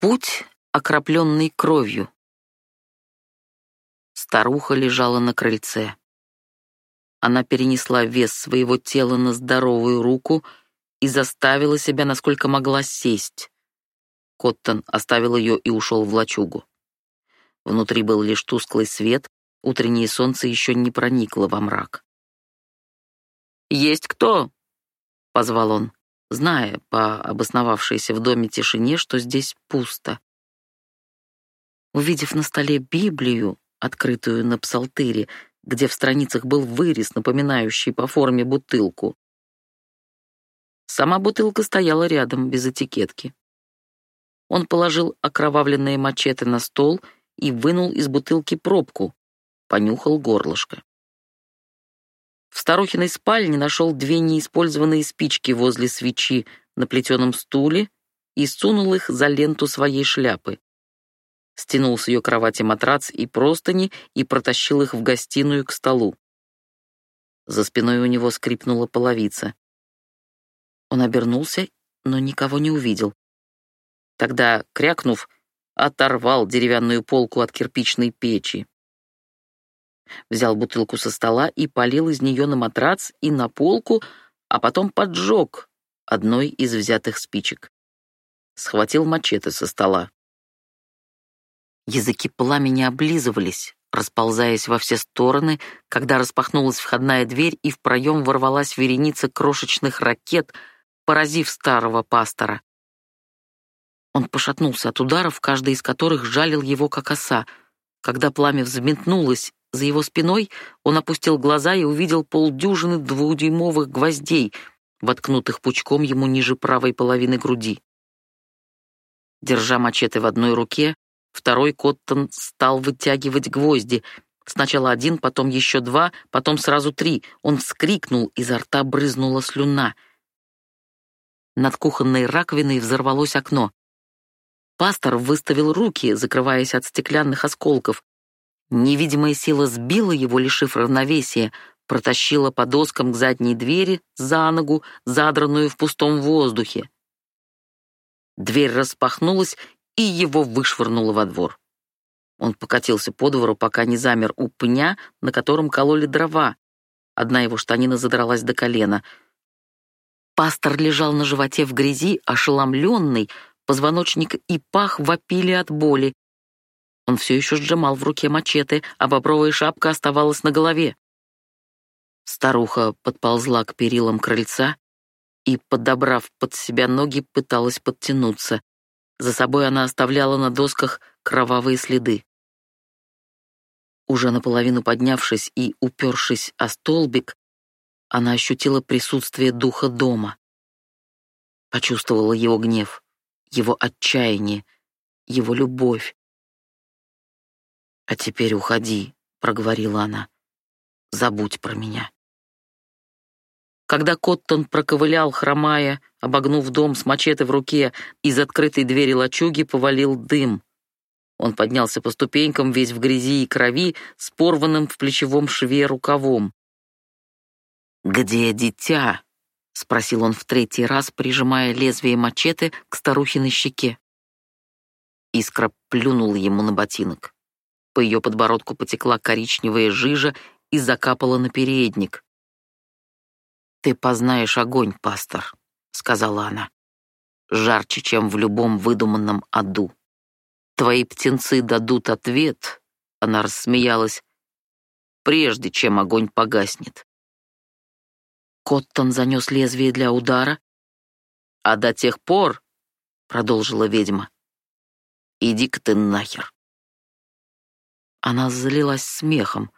Путь, окропленный кровью. Старуха лежала на крыльце. Она перенесла вес своего тела на здоровую руку и заставила себя, насколько могла, сесть. Коттон оставил ее и ушел в лачугу. Внутри был лишь тусклый свет, утреннее солнце еще не проникло во мрак. «Есть кто?» — позвал он зная по обосновавшейся в доме тишине, что здесь пусто. Увидев на столе Библию, открытую на псалтыре, где в страницах был вырез, напоминающий по форме бутылку. Сама бутылка стояла рядом, без этикетки. Он положил окровавленные мачете на стол и вынул из бутылки пробку, понюхал горлышко. В старухиной спальне нашел две неиспользованные спички возле свечи на плетеном стуле и сунул их за ленту своей шляпы. Стянул с ее кровати матрац и простыни и протащил их в гостиную к столу. За спиной у него скрипнула половица. Он обернулся, но никого не увидел. Тогда, крякнув, оторвал деревянную полку от кирпичной печи взял бутылку со стола и полил из нее на матрац и на полку, а потом поджег одной из взятых спичек. Схватил мачете со стола. Языки пламени облизывались, расползаясь во все стороны, когда распахнулась входная дверь и в проем ворвалась вереница крошечных ракет, поразив старого пастора. Он пошатнулся от ударов, каждый из которых жалил его как оса. Когда пламя взметнулось за его спиной он опустил глаза и увидел полдюжины двудюймовых гвоздей, воткнутых пучком ему ниже правой половины груди. Держа мачете в одной руке, второй Коттон стал вытягивать гвозди. Сначала один, потом еще два, потом сразу три. Он вскрикнул, изо рта брызнула слюна. Над кухонной раковиной взорвалось окно. Пастор выставил руки, закрываясь от стеклянных осколков. Невидимая сила сбила его, лишив равновесия, протащила по доскам к задней двери за ногу, задранную в пустом воздухе. Дверь распахнулась, и его вышвырнуло во двор. Он покатился по двору, пока не замер у пня, на котором кололи дрова. Одна его штанина задралась до колена. Пастор лежал на животе в грязи, ошеломленный, позвоночник и пах вопили от боли, он все еще сжимал в руке мачете, а бобровая шапка оставалась на голове. Старуха подползла к перилам крыльца и, подобрав под себя ноги, пыталась подтянуться. За собой она оставляла на досках кровавые следы. Уже наполовину поднявшись и упершись о столбик, она ощутила присутствие духа дома. Почувствовала его гнев, его отчаяние, его любовь, «А теперь уходи», — проговорила она. «Забудь про меня». Когда Коттон проковылял, хромая, обогнув дом с мачете в руке, из открытой двери лачуги повалил дым. Он поднялся по ступенькам, весь в грязи и крови, с порванным в плечевом шве рукавом. «Где дитя?» — спросил он в третий раз, прижимая лезвие мачете к старухиной щеке. Искра плюнула ему на ботинок. По ее подбородку потекла коричневая жижа и закапала на передник. «Ты познаешь огонь, пастор», — сказала она. «Жарче, чем в любом выдуманном аду. Твои птенцы дадут ответ», — она рассмеялась, «прежде чем огонь погаснет». Коттон занес лезвие для удара. «А до тех пор», — продолжила ведьма, — «иди-ка ты нахер». Она залилась смехом.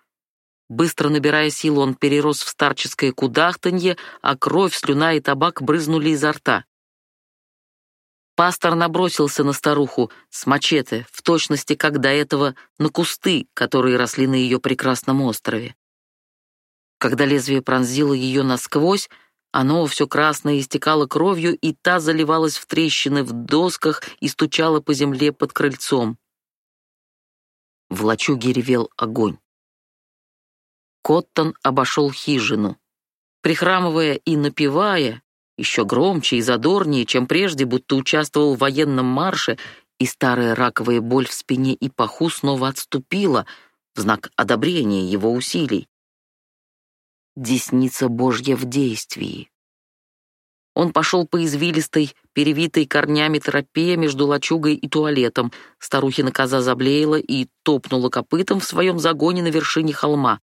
Быстро набирая силу, он перерос в старческое кудахтанье, а кровь, слюна и табак брызнули изо рта. Пастор набросился на старуху с мачете, в точности, как до этого, на кусты, которые росли на ее прекрасном острове. Когда лезвие пронзило ее насквозь, оно все красное истекало кровью, и та заливалась в трещины в досках и стучала по земле под крыльцом. В лачуге ревел огонь. Коттон обошел хижину. Прихрамывая и напевая, еще громче и задорнее, чем прежде, будто участвовал в военном марше, и старая раковая боль в спине и паху снова отступила в знак одобрения его усилий. Десница Божья в действии. Он пошел по извилистой, перевитой корнями тропе между лачугой и туалетом. Старухина коза заблеяла и топнула копытом в своем загоне на вершине холма.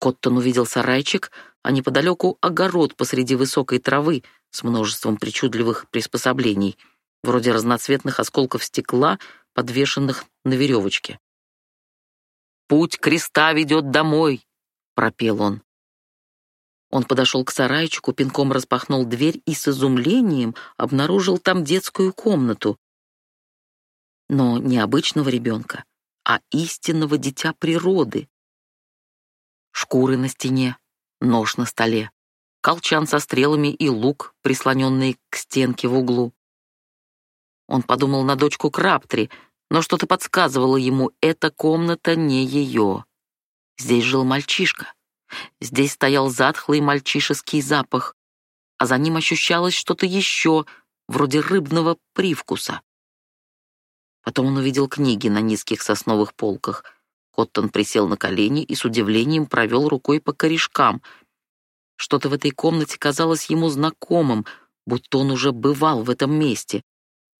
Коттон увидел сарайчик, а неподалеку огород посреди высокой травы с множеством причудливых приспособлений, вроде разноцветных осколков стекла, подвешенных на веревочке. «Путь креста ведет домой», — пропел он. Он подошел к сарайчику, пинком распахнул дверь и с изумлением обнаружил там детскую комнату. Но не обычного ребенка, а истинного дитя природы. Шкуры на стене, нож на столе, колчан со стрелами и лук, прислоненный к стенке в углу. Он подумал на дочку Краптри, но что-то подсказывало ему, эта комната не ее. Здесь жил мальчишка. Здесь стоял затхлый мальчишеский запах, а за ним ощущалось что-то еще, вроде рыбного привкуса. Потом он увидел книги на низких сосновых полках. Коттон присел на колени и с удивлением провел рукой по корешкам. Что-то в этой комнате казалось ему знакомым, будто он уже бывал в этом месте.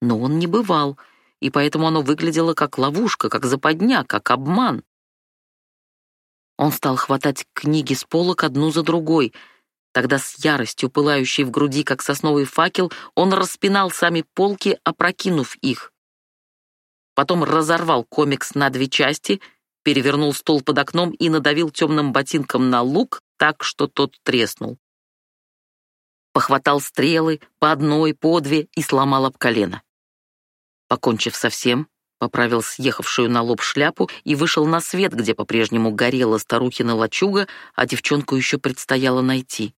Но он не бывал, и поэтому оно выглядело как ловушка, как западня, как обман. Он стал хватать книги с полок одну за другой. Тогда с яростью, пылающей в груди, как сосновый факел, он распинал сами полки, опрокинув их. Потом разорвал комикс на две части, перевернул стол под окном и надавил темным ботинком на лук так, что тот треснул. Похватал стрелы по одной, по две и сломал об колено. Покончив со всем, поправил съехавшую на лоб шляпу и вышел на свет, где по-прежнему горела старухина лачуга, а девчонку еще предстояло найти.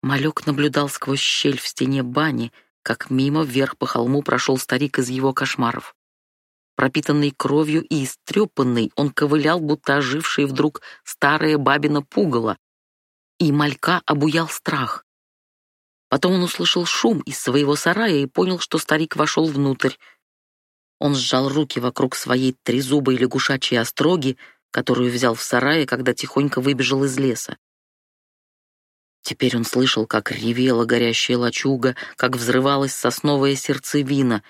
Малек наблюдал сквозь щель в стене бани, как мимо вверх по холму прошел старик из его кошмаров. Пропитанный кровью и истрепанный, он ковылял, будто оживший вдруг старое бабино пугало, и малька обуял страх. Потом он услышал шум из своего сарая и понял, что старик вошел внутрь. Он сжал руки вокруг своей трезубой лягушачьей остроги, которую взял в сарае, когда тихонько выбежал из леса. Теперь он слышал, как ревела горящая лачуга, как взрывалась сосновая сердцевина.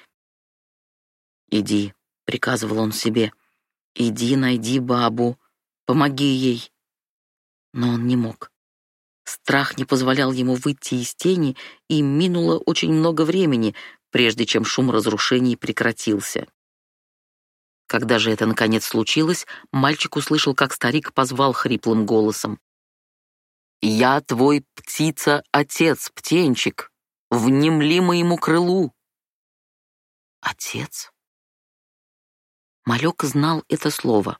«Иди», — приказывал он себе, — «иди, найди бабу, помоги ей». Но он не мог. Страх не позволял ему выйти из тени, и минуло очень много времени, прежде чем шум разрушений прекратился. Когда же это наконец случилось, мальчик услышал, как старик позвал хриплым голосом. «Я твой птица-отец, птенчик, внемли моему крылу». «Отец?» Малек знал это слово.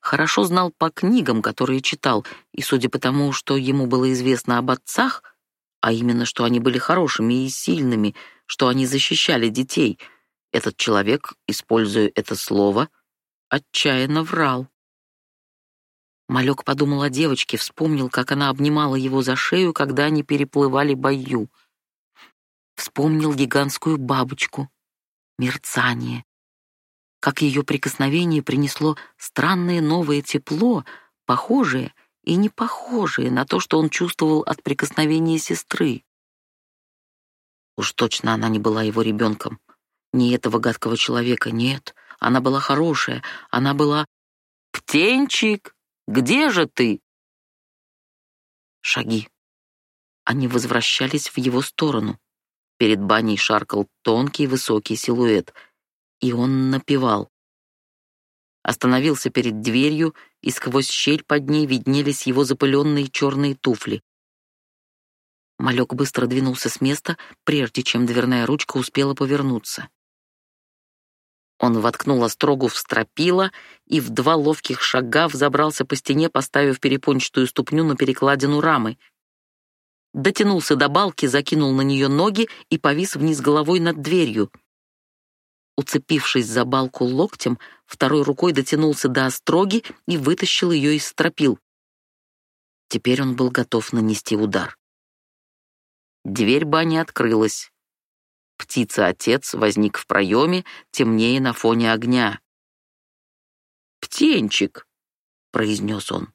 Хорошо знал по книгам, которые читал, и судя по тому, что ему было известно об отцах, а именно, что они были хорошими и сильными, что они защищали детей. Этот человек, используя это слово, отчаянно врал. Малек подумал о девочке, вспомнил, как она обнимала его за шею, когда они переплывали бою. Вспомнил гигантскую бабочку, мерцание, как ее прикосновение принесло странное новое тепло, похожее и не похожее на то, что он чувствовал от прикосновения сестры. Уж точно она не была его ребенком. Не этого гадкого человека, нет. Она была хорошая, она была... «Птенчик, где же ты?» Шаги. Они возвращались в его сторону. Перед баней шаркал тонкий высокий силуэт, и он напевал. Остановился перед дверью, и сквозь щель под ней виднелись его запыленные черные туфли. Малек быстро двинулся с места, прежде чем дверная ручка успела повернуться. Он воткнул острогу в стропила и в два ловких шага взобрался по стене, поставив перепончатую ступню на перекладину рамы. Дотянулся до балки, закинул на нее ноги и повис вниз головой над дверью. Уцепившись за балку локтем, второй рукой дотянулся до остроги и вытащил ее из стропил. Теперь он был готов нанести удар. Дверь бани открылась. Птица-отец возник в проеме, темнее на фоне огня. «Птенчик», — произнес он.